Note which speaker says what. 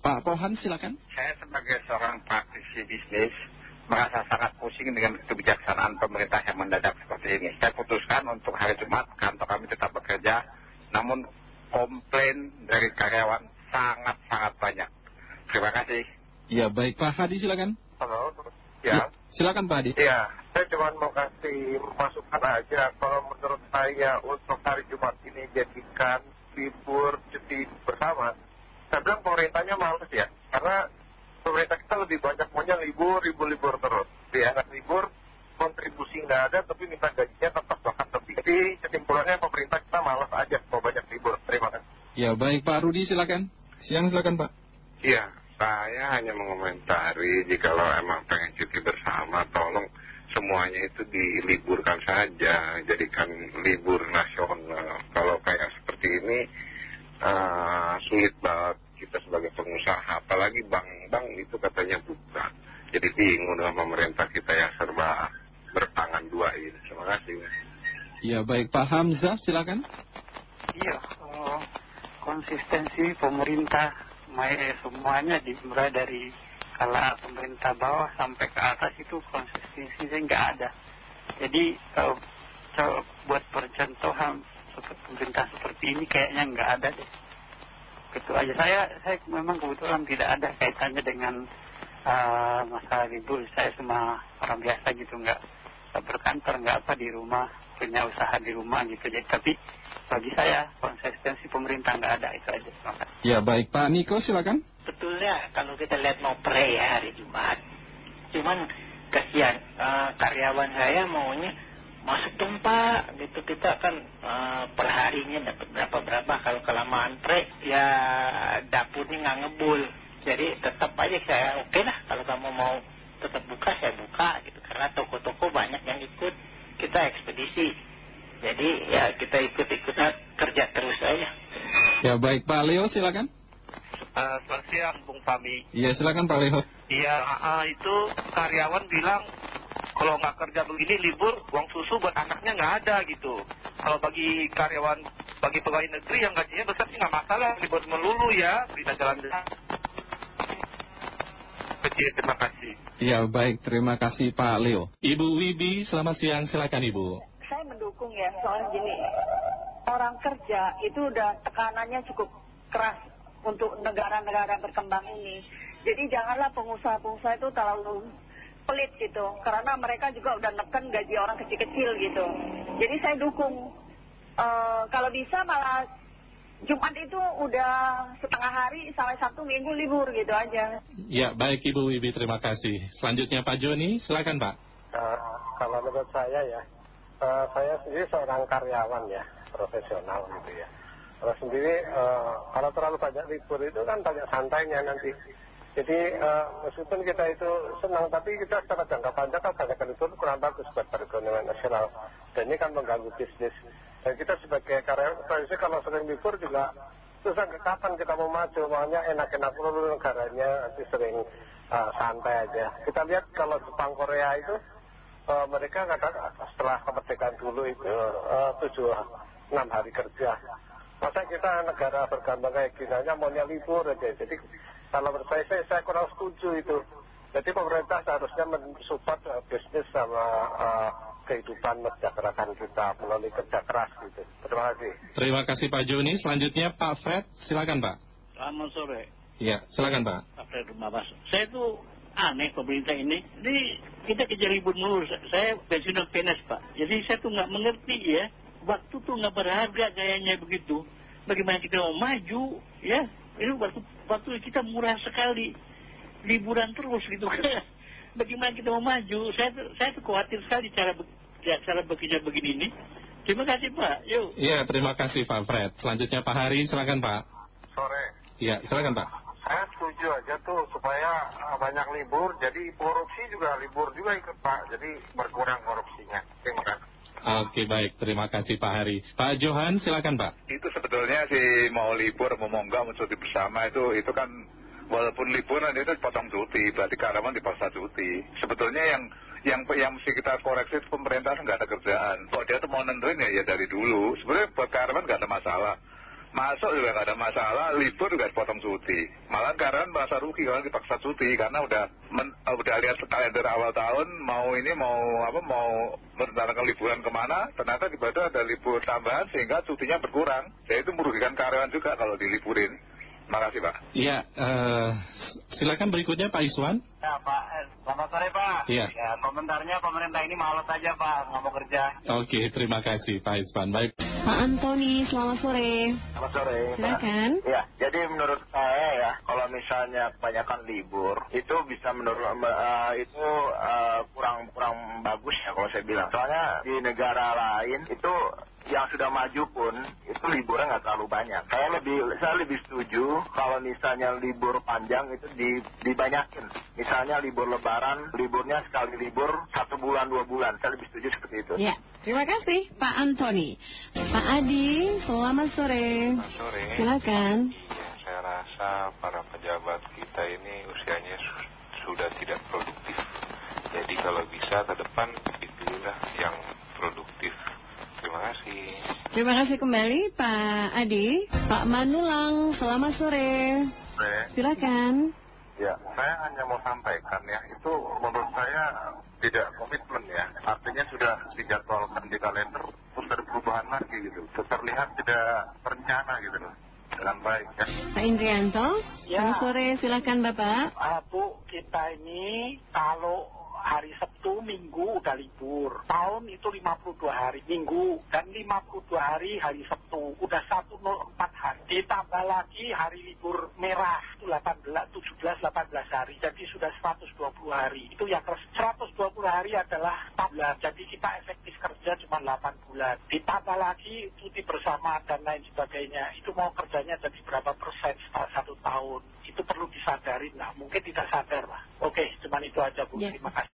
Speaker 1: Pak Pohan silakan.
Speaker 2: Saya sebagai seorang praktisi bisnis merasa sangat pusing dengan kebijaksanaan pemerintah yang mendadak seperti ini. Saya putuskan untuk hari Jumat kantor kami tetap bekerja, namun komplain dari karyawan sangat-sangat banyak. Terima kasih.
Speaker 1: Ya baik Pak Hadi silakan.
Speaker 3: Halo, ya.
Speaker 1: Silakan Pak Hadi.
Speaker 3: Ya, saya cuma mau kasih masukan aja. Kalau menurut saya untuk hari Jumat ini jadikan libur cuti bersama. Saya bilang pemerintahnya males ya. Karena pemerintah kita lebih banyak maunya libur, libur-libur terus. Di anak libur, kontribusi nggak ada, tapi minta gajinya tetap bahkan lebih. Jadi kesimpulannya pemerintah kita males aja mau banyak libur. Terima kasih.
Speaker 1: Ya baik Pak Rudi silakan. Siang silakan Pak.
Speaker 4: Iya, saya hanya mengomentari jikalau emang pengen cuti bersama, tolong semuanya itu diliburkan saja, jadikan libur nasional. Kalau kayak seperti ini, sulit banget kita sebagai pengusaha, apalagi bank-bank itu katanya buka. Jadi bingung dengan pemerintah kita yang serba bertangan dua ini. Terima kasih.
Speaker 1: Ya baik Pak Hamzah silakan.
Speaker 5: Iya, uh, konsistensi pemerintah semuanya dimulai dari kala pemerintah bawah sampai ke atas itu konsistensinya nggak ada. Jadi uh, buat percontohan pemerintah seperti ini kayaknya nggak ada deh. Gitu aja saya saya memang kebetulan tidak ada kaitannya dengan uh, masalah libur. Saya semua orang biasa gitu nggak berkantor nggak apa di rumah punya usaha di rumah gitu. Jadi tapi bagi saya konsistensi pemerintah nggak ada itu aja.
Speaker 1: Ya baik Pak Niko silakan.
Speaker 6: Betulnya kalau kita lihat mau pre ya hari Jumat, cuman kasihan uh, karyawan saya maunya masuk dong Pak gitu. Kita kan uh, per harinya dapat berapa berapa kalau kelamaan pre ya dapurnya nggak ngebul. Jadi tetap aja saya oke okay lah. Kalau kamu mau tetap buka saya buka gitu. Karena toko-toko banyak yang ikut. Kita ekspedisi. Jadi ya kita ikut-ikutan kerja terus aja.
Speaker 1: Ya baik. Pak Leo silakan.
Speaker 7: Uh, selamat siang Bung Fami
Speaker 1: iya silakan Pak Leo.
Speaker 7: Iya uh, itu karyawan bilang kalau nggak kerja begini libur uang susu buat anaknya nggak ada gitu. Kalau bagi karyawan bagi pegawai negeri yang gajinya besar sih nggak masalah libur melulu ya bisa jalan-jalan kecil terima kasih.
Speaker 1: Ya baik terima kasih Pak Leo.
Speaker 8: Ibu Wibi selamat siang silakan Ibu.
Speaker 9: Saya mendukung ya soalnya gini orang kerja itu udah tekanannya cukup keras untuk negara-negara berkembang ini. Jadi janganlah pengusaha-pengusaha itu terlalu pelit gitu. Karena mereka juga udah neken gaji orang kecil-kecil gitu. Jadi saya dukung. Uh, kalau bisa malah Jumat itu udah setengah hari sampai Sabtu Minggu libur gitu aja.
Speaker 8: Ya baik Ibu Wibi terima kasih. Selanjutnya Pak Joni silakan Pak.
Speaker 3: Uh, kalau menurut saya ya uh, saya sendiri seorang karyawan ya profesional gitu ya. Kalau sendiri uh, kalau terlalu banyak libur itu kan banyak santainya nanti jadi uh, meskipun kita itu senang, tapi kita secara jangka panjang kan banyak itu kurang bagus buat perekonomian nasional. Dan ini kan mengganggu bisnis. Dan kita sebagai karyawan, tradisi kalau sering libur juga susah kapan kita mau maju. Maunya enak-enak dulu negaranya, nanti sering uh, santai aja. Kita lihat kalau Jepang Korea itu, uh, mereka kadang setelah kemerdekaan dulu itu tujuh enam hari kerja. Masa kita negara berkembang kayak gini aja maunya libur aja. Jadi kalau menurut saya, saya, saya kurang setuju itu. Jadi pemerintah seharusnya mensupport uh, bisnis sama uh, kehidupan masyarakat kita melalui kerja keras gitu. Terima kasih.
Speaker 8: Terima kasih Pak Joni. Selanjutnya Pak Fred, silakan Pak.
Speaker 10: Selamat sore.
Speaker 8: Iya, silakan Pak.
Speaker 10: Pak Fred Rumah Saya itu aneh pemerintah ini. Jadi kita kejar ribut mulu. Saya pensiunan PNS Pak. Jadi saya tuh nggak mengerti ya. Waktu tuh nggak berharga kayaknya begitu. Bagaimana kita mau maju ya ini waktu, waktu kita murah sekali. Liburan terus gitu kan. Bagaimana kita mau maju? Saya, saya tuh khawatir sekali cara, ya, cara bekerja begini ini. Terima kasih Pak. Yuk.
Speaker 8: Iya, terima kasih Pak Fred. Selanjutnya Pak Hari, silakan Pak.
Speaker 3: Sore.
Speaker 8: Iya, silakan Pak.
Speaker 3: Saya setuju aja tuh supaya uh, banyak libur, jadi korupsi juga libur juga ikut Pak, jadi berkurang korupsinya. Terima kasih.
Speaker 8: Oke baik, terima kasih Pak Hari. Pak Johan, silakan Pak.
Speaker 2: Itu sebetulnya si mau libur mau enggak mau cuti bersama itu itu kan walaupun liburan itu potong cuti, berarti karyawan dipaksa cuti. Sebetulnya yang yang yang mesti kita koreksi itu pemerintah nggak ada kerjaan. Kok dia tuh mau nentuin ya, ya dari dulu. Sebenarnya buat karyawan nggak ada masalah.
Speaker 11: Masuk juga nggak ada masalah, libur juga potong cuti. Malah karyawan merasa rugi kalau dipaksa cuti karena udah men, uh, udah lihat kalender awal tahun mau ini mau apa mau merencanakan liburan ke mana, ternyata tiba-tiba ada libur tambahan sehingga cutinya berkurang. Jadi itu merugikan karyawan juga kalau diliburin. Makasih Pak.
Speaker 8: Iya, eh, silakan berikutnya Pak Iswan.
Speaker 12: Ya Pak, eh, selamat sore Pak.
Speaker 8: Iya.
Speaker 12: Ya, komentarnya pemerintah ini malas aja Pak, nggak mau kerja.
Speaker 8: Oke, terima kasih Pak Iswan. Baik.
Speaker 13: Pak Antoni, selamat sore.
Speaker 14: Selamat sore. Mbak.
Speaker 13: Silakan.
Speaker 14: Ya, jadi menurut saya ya, kalau misalnya kebanyakan libur, itu bisa menurut eh, itu eh, kurang kurang bagus ya kalau saya bilang. Soalnya di negara lain itu yang sudah maju pun itu liburnya nggak terlalu banyak. Saya lebih saya lebih setuju kalau misalnya libur panjang itu di, dibanyakin. Misalnya libur Lebaran, liburnya sekali libur satu bulan dua bulan. Saya lebih setuju seperti itu.
Speaker 13: Ya, terima kasih Pak Antoni. Pak Adi, selamat sore.
Speaker 4: Sore.
Speaker 13: Silakan.
Speaker 4: Iya, saya rasa para pejabat kita ini usianya su- sudah tidak produktif. Jadi kalau bisa ke depan dipilihlah yang produktif. Terima kasih.
Speaker 13: Terima kasih kembali Pak Adi. Pak Manulang, selamat sore. Silakan.
Speaker 4: Ya, saya hanya mau sampaikan ya, itu menurut saya tidak komitmen ya. Artinya sudah dijadwalkan di kalender, terus ada perubahan lagi gitu. Terlihat tidak terencana gitu loh. Dengan baik ya.
Speaker 13: Pak Indrianto,
Speaker 15: Ya.
Speaker 13: selamat sore. Silakan Bapak.
Speaker 15: Ah, Bu, kita ini kalau hari Sabtu, Minggu udah libur. Tahun itu 52 hari Minggu dan 52 hari hari Sabtu. Udah 104 hari. Ditambah lagi hari libur merah itu 18, 17, 18 hari. Jadi sudah 120 hari. Itu yang ke 120 hari adalah 4 bulan. Jadi kita efektif kerja cuma 8 bulan. Ditambah lagi cuti bersama dan lain sebagainya. Itu mau kerjanya jadi berapa persen setelah satu tahun. Itu perlu disadari. Nah, mungkin tidak sadar lah. Oke, cuman itu aja Bu.
Speaker 13: Ya.
Speaker 15: Terima kasih.